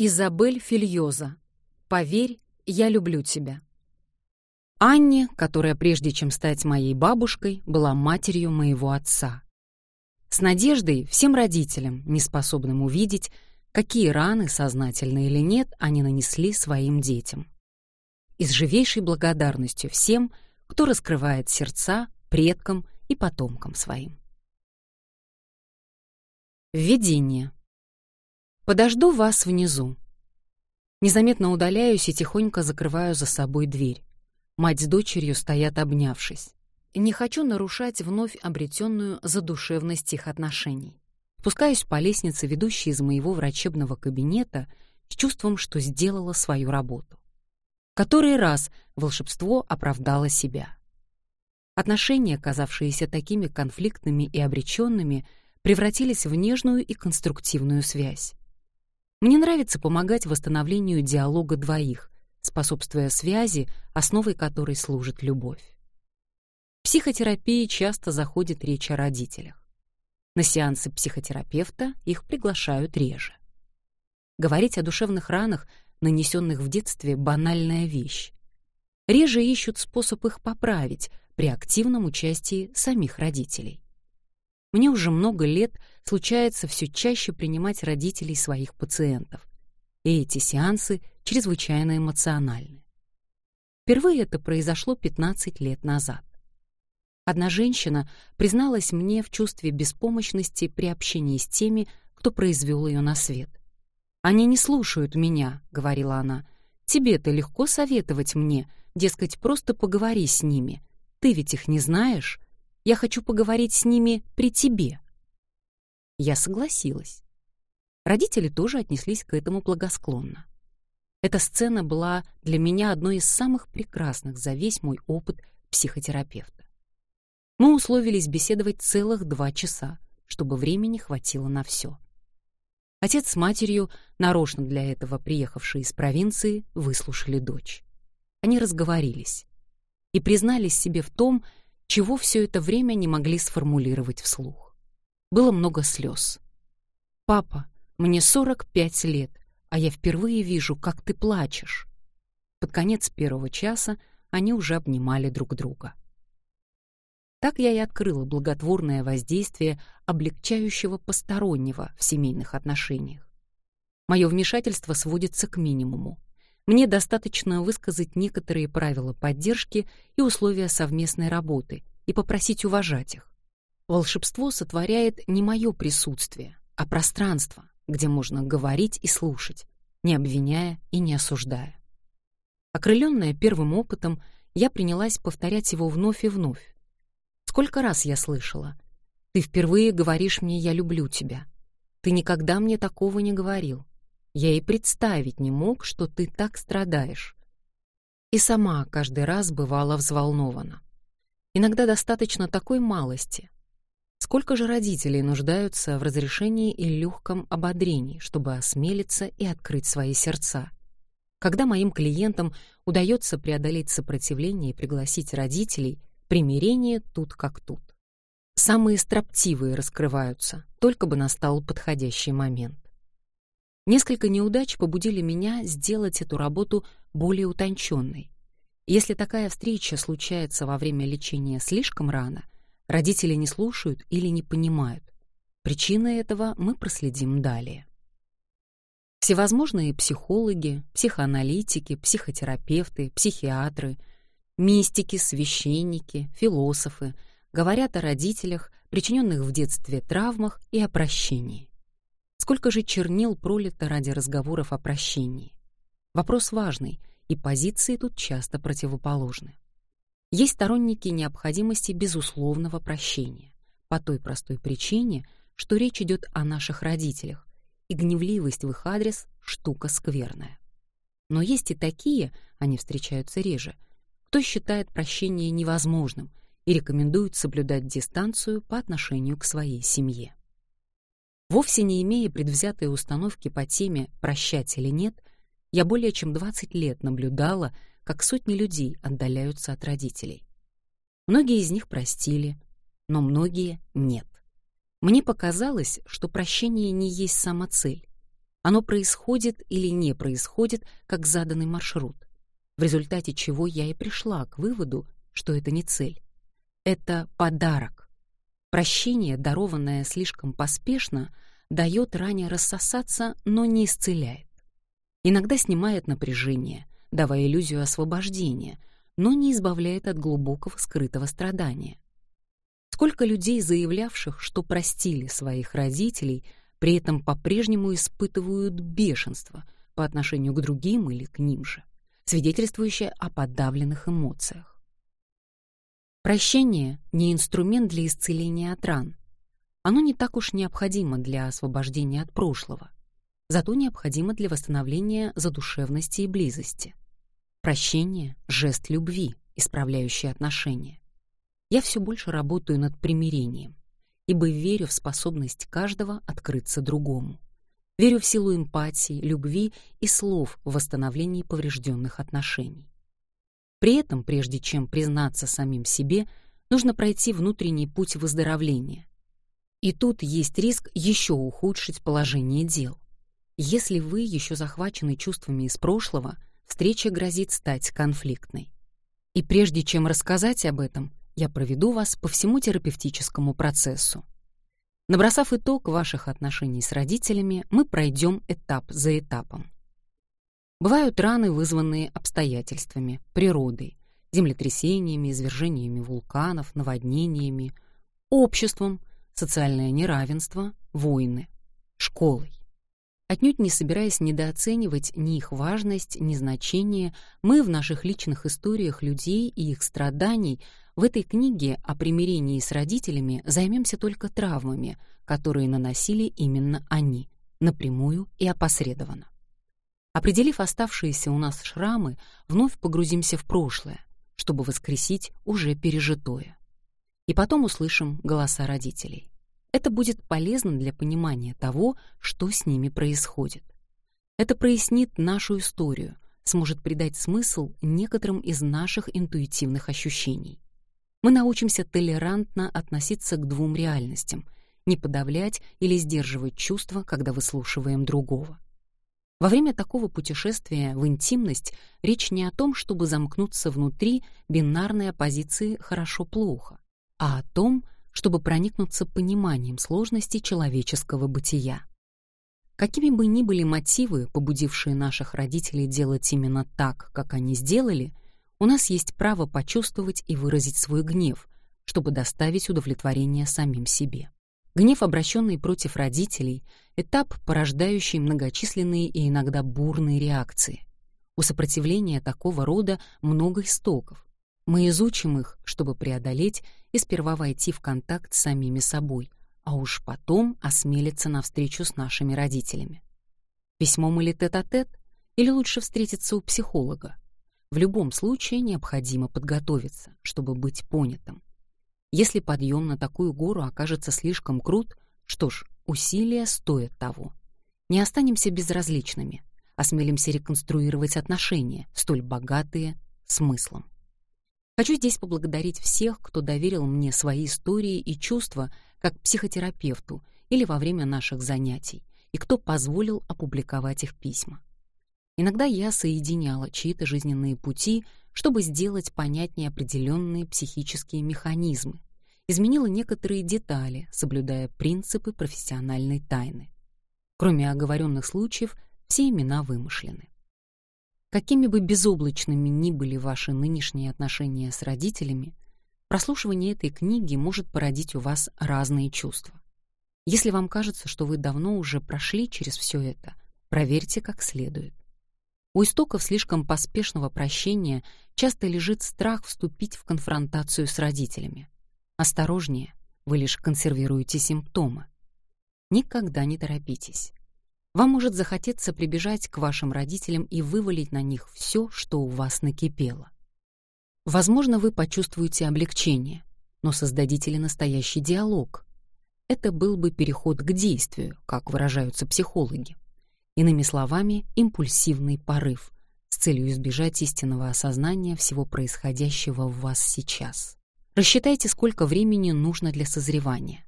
Изабель Фильоза. Поверь, я люблю тебя. Анне, которая прежде чем стать моей бабушкой, была матерью моего отца. С надеждой всем родителям, неспособным увидеть, какие раны, сознательно или нет, они нанесли своим детям. И с живейшей благодарностью всем, кто раскрывает сердца предкам и потомкам своим. Введение. Подожду вас внизу. Незаметно удаляюсь и тихонько закрываю за собой дверь. Мать с дочерью стоят обнявшись. Не хочу нарушать вновь обретенную задушевность их отношений. Спускаюсь по лестнице, ведущей из моего врачебного кабинета, с чувством, что сделала свою работу. Который раз волшебство оправдало себя. Отношения, казавшиеся такими конфликтными и обреченными, превратились в нежную и конструктивную связь. Мне нравится помогать восстановлению диалога двоих, способствуя связи, основой которой служит любовь. В психотерапии часто заходит речь о родителях. На сеансы психотерапевта их приглашают реже. Говорить о душевных ранах, нанесенных в детстве, банальная вещь. Реже ищут способ их поправить при активном участии самих родителей. Мне уже много лет случается все чаще принимать родителей своих пациентов. И эти сеансы чрезвычайно эмоциональны. Впервые это произошло 15 лет назад. Одна женщина призналась мне в чувстве беспомощности при общении с теми, кто произвел ее на свет. «Они не слушают меня», — говорила она. «Тебе-то легко советовать мне, дескать, просто поговори с ними. Ты ведь их не знаешь, я хочу поговорить с ними при тебе». Я согласилась. Родители тоже отнеслись к этому благосклонно. Эта сцена была для меня одной из самых прекрасных за весь мой опыт психотерапевта. Мы условились беседовать целых два часа, чтобы времени хватило на все. Отец с матерью, нарочно для этого приехавшие из провинции, выслушали дочь. Они разговорились и признались себе в том, чего все это время не могли сформулировать вслух. Было много слез. «Папа, мне 45 лет, а я впервые вижу, как ты плачешь». Под конец первого часа они уже обнимали друг друга. Так я и открыла благотворное воздействие облегчающего постороннего в семейных отношениях. Мое вмешательство сводится к минимуму. Мне достаточно высказать некоторые правила поддержки и условия совместной работы и попросить уважать их. Волшебство сотворяет не мое присутствие, а пространство, где можно говорить и слушать, не обвиняя и не осуждая. Окрыленная первым опытом, я принялась повторять его вновь и вновь. Сколько раз я слышала: "Ты впервые говоришь мне: я люблю тебя. Ты никогда мне такого не говорил. Я и представить не мог, что ты так страдаешь. И сама каждый раз бывала взволнована. Иногда достаточно такой малости. Сколько же родителей нуждаются в разрешении и легком ободрении, чтобы осмелиться и открыть свои сердца? Когда моим клиентам удается преодолеть сопротивление и пригласить родителей, примирение тут как тут. Самые строптивые раскрываются, только бы настал подходящий момент. Несколько неудач побудили меня сделать эту работу более утонченной. Если такая встреча случается во время лечения слишком рано, родители не слушают или не понимают. Причины этого мы проследим далее. Всевозможные психологи, психоаналитики, психотерапевты, психиатры, мистики, священники, философы говорят о родителях, причиненных в детстве травмах и о прощении. Сколько же чернил пролито ради разговоров о прощении? Вопрос важный, и позиции тут часто противоположны. Есть сторонники необходимости безусловного прощения, по той простой причине, что речь идет о наших родителях, и гневливость в их адрес — штука скверная. Но есть и такие, они встречаются реже, кто считает прощение невозможным и рекомендует соблюдать дистанцию по отношению к своей семье. Вовсе не имея предвзятой установки по теме «прощать или нет», я более чем 20 лет наблюдала, как сотни людей отдаляются от родителей. Многие из них простили, но многие — нет. Мне показалось, что прощение не есть сама цель. Оно происходит или не происходит, как заданный маршрут, в результате чего я и пришла к выводу, что это не цель. Это подарок. Прощение, дарованное слишком поспешно, дает ране рассосаться, но не исцеляет. Иногда снимает напряжение, давая иллюзию освобождения, но не избавляет от глубокого скрытого страдания. Сколько людей, заявлявших, что простили своих родителей, при этом по-прежнему испытывают бешенство по отношению к другим или к ним же, свидетельствующее о подавленных эмоциях. Прощение — не инструмент для исцеления от ран. Оно не так уж необходимо для освобождения от прошлого, зато необходимо для восстановления задушевности и близости. Прощение — жест любви, исправляющий отношения. Я все больше работаю над примирением, ибо верю в способность каждого открыться другому. Верю в силу эмпатии, любви и слов в восстановлении поврежденных отношений. При этом, прежде чем признаться самим себе, нужно пройти внутренний путь выздоровления. И тут есть риск еще ухудшить положение дел. Если вы еще захвачены чувствами из прошлого, встреча грозит стать конфликтной. И прежде чем рассказать об этом, я проведу вас по всему терапевтическому процессу. Набросав итог ваших отношений с родителями, мы пройдем этап за этапом. Бывают раны, вызванные обстоятельствами, природой, землетрясениями, извержениями вулканов, наводнениями, обществом, социальное неравенство, войны, школой. Отнюдь не собираясь недооценивать ни их важность, ни значение, мы в наших личных историях людей и их страданий в этой книге о примирении с родителями займемся только травмами, которые наносили именно они, напрямую и опосредованно. Определив оставшиеся у нас шрамы, вновь погрузимся в прошлое, чтобы воскресить уже пережитое. И потом услышим голоса родителей. Это будет полезно для понимания того, что с ними происходит. Это прояснит нашу историю, сможет придать смысл некоторым из наших интуитивных ощущений. Мы научимся толерантно относиться к двум реальностям, не подавлять или сдерживать чувства, когда выслушиваем другого. Во время такого путешествия в интимность речь не о том, чтобы замкнуться внутри бинарной оппозиции «хорошо-плохо», а о том, чтобы проникнуться пониманием сложности человеческого бытия. Какими бы ни были мотивы, побудившие наших родителей делать именно так, как они сделали, у нас есть право почувствовать и выразить свой гнев, чтобы доставить удовлетворение самим себе. Гнев, обращенный против родителей, этап, порождающий многочисленные и иногда бурные реакции. У сопротивления такого рода много истоков, мы изучим их, чтобы преодолеть и сперва войти в контакт с самими собой, а уж потом осмелиться на встречу с нашими родителями. Письмом или тет-а-тет, -тет, или лучше встретиться у психолога. В любом случае необходимо подготовиться, чтобы быть понятым. Если подъем на такую гору окажется слишком крут, что ж, усилия стоят того. Не останемся безразличными, осмелимся реконструировать отношения, столь богатые смыслом. Хочу здесь поблагодарить всех, кто доверил мне свои истории и чувства как психотерапевту или во время наших занятий, и кто позволил опубликовать их письма. Иногда я соединяла чьи-то жизненные пути, чтобы сделать понятнее определенные психические механизмы, изменила некоторые детали, соблюдая принципы профессиональной тайны. Кроме оговоренных случаев, все имена вымышлены. Какими бы безоблачными ни были ваши нынешние отношения с родителями, прослушивание этой книги может породить у вас разные чувства. Если вам кажется, что вы давно уже прошли через все это, проверьте как следует. У истоков слишком поспешного прощения часто лежит страх вступить в конфронтацию с родителями. Осторожнее, вы лишь консервируете симптомы. Никогда не торопитесь. Вам может захотеться прибежать к вашим родителям и вывалить на них все, что у вас накипело. Возможно, вы почувствуете облегчение, но создадите ли настоящий диалог? Это был бы переход к действию, как выражаются психологи. Иными словами, импульсивный порыв с целью избежать истинного осознания всего происходящего в вас сейчас. Рассчитайте, сколько времени нужно для созревания.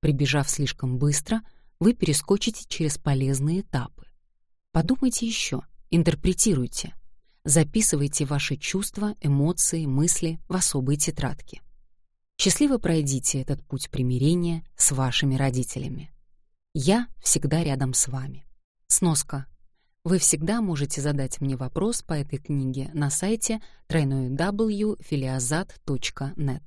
Прибежав слишком быстро — вы перескочите через полезные этапы. Подумайте еще, интерпретируйте. Записывайте ваши чувства, эмоции, мысли в особые тетрадки. Счастливо пройдите этот путь примирения с вашими родителями. Я всегда рядом с вами. Сноска. Вы всегда можете задать мне вопрос по этой книге на сайте www.filiazat.net.